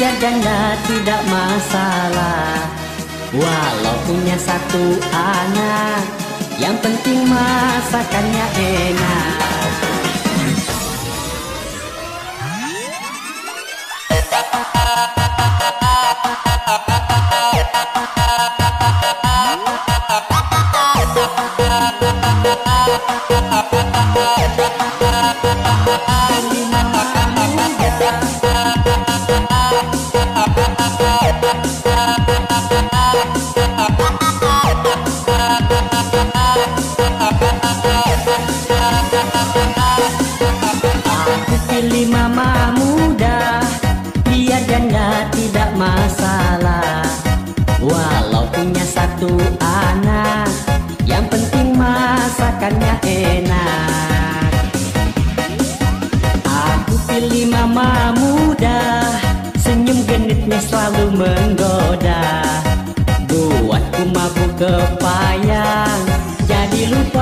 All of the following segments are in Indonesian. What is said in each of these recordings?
biar janda tidak masalah. Walau punya satu anak Yang penting masakannya enak. satu anak. Yang penting masakannya enak. Aku pilih mama muda. Senyum genitnya selalu menggoda. Buatku mabuk kepayang. Jadi lupa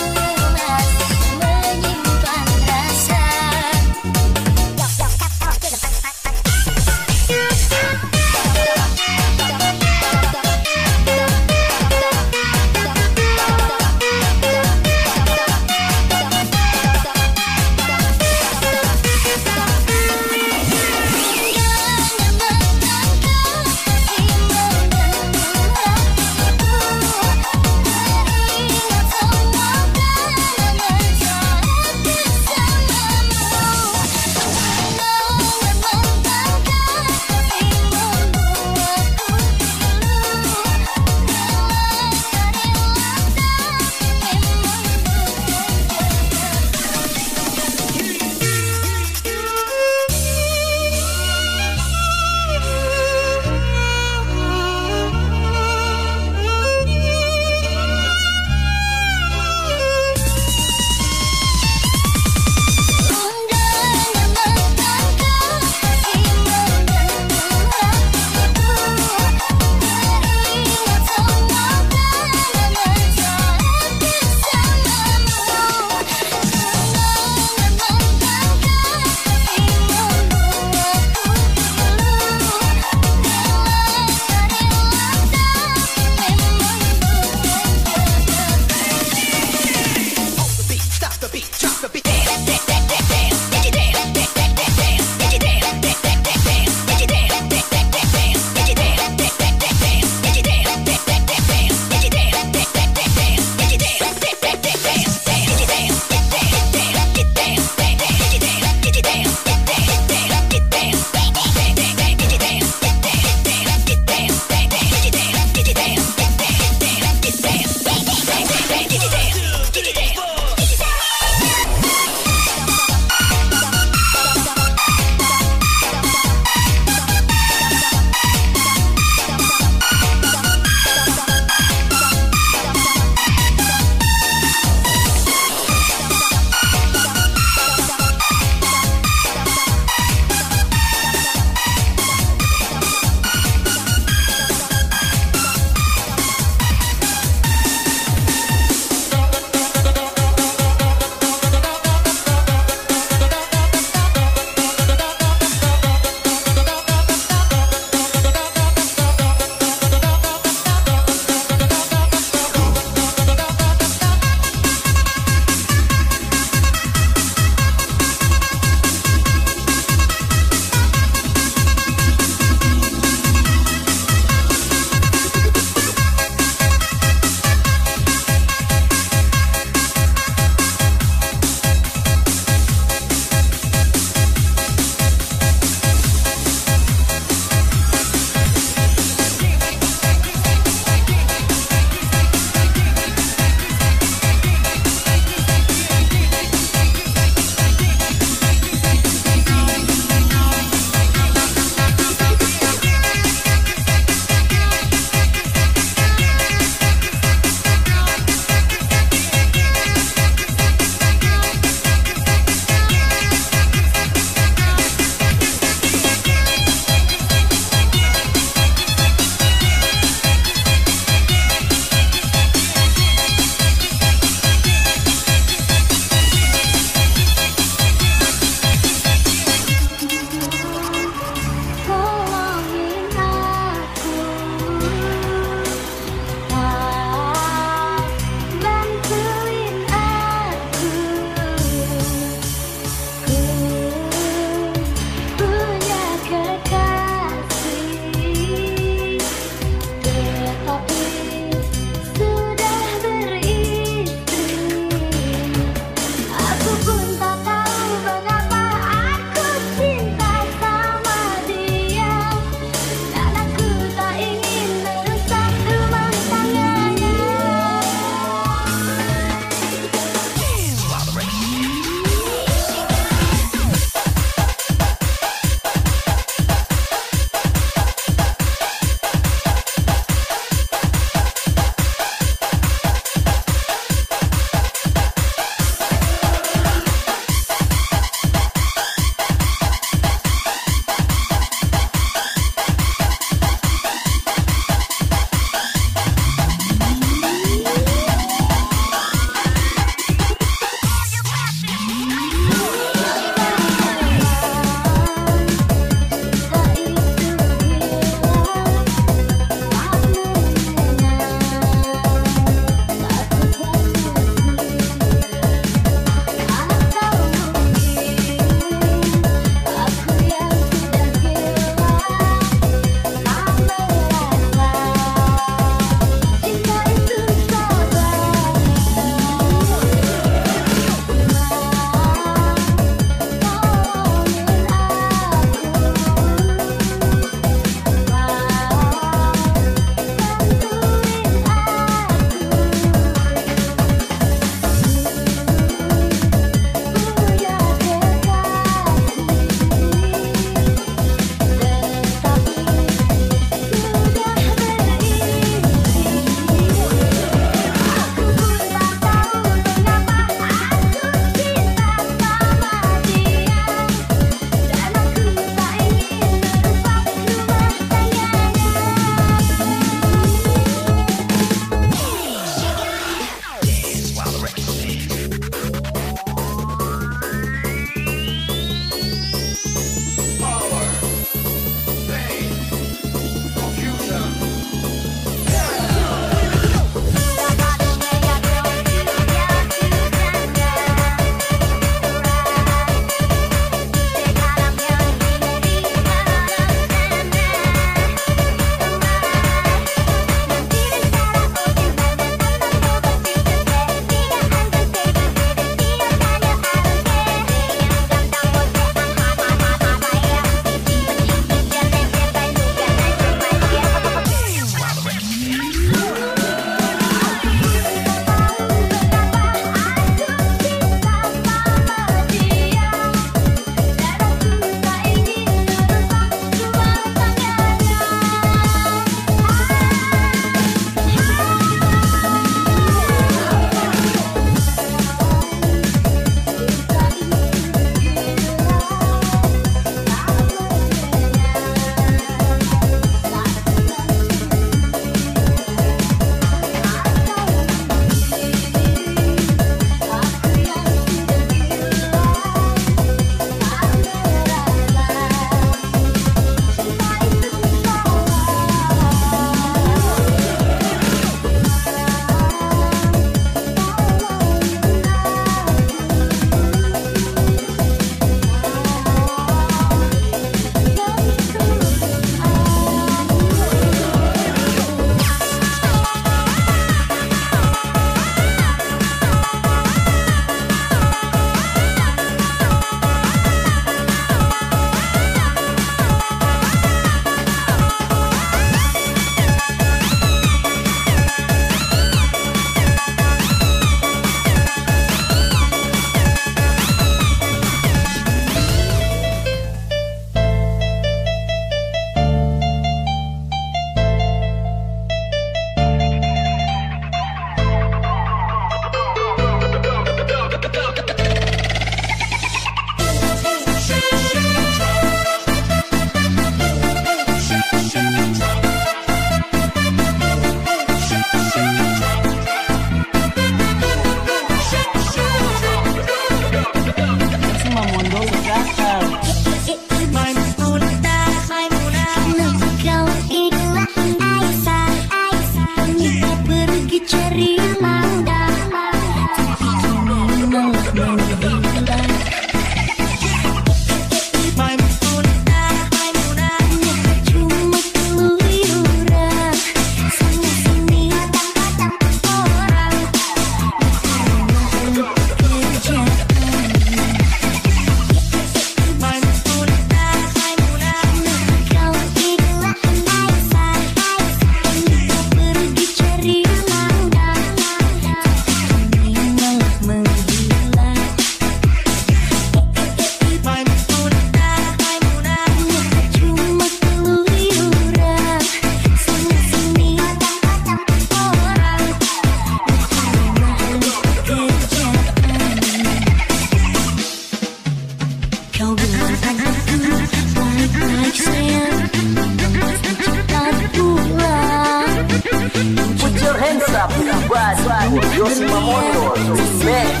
Sapucaí, o Deus mamonoso, mete.